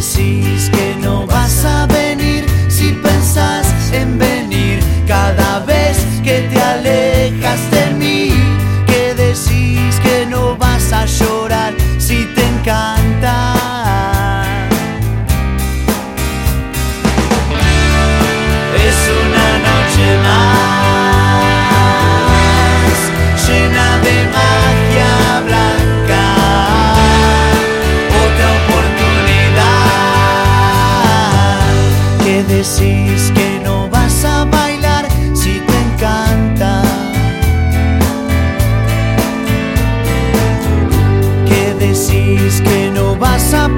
¿Qué decís me decís que no vas a bailar si te encanta. ¿Qué decís que no vas a